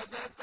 ¡Cállate!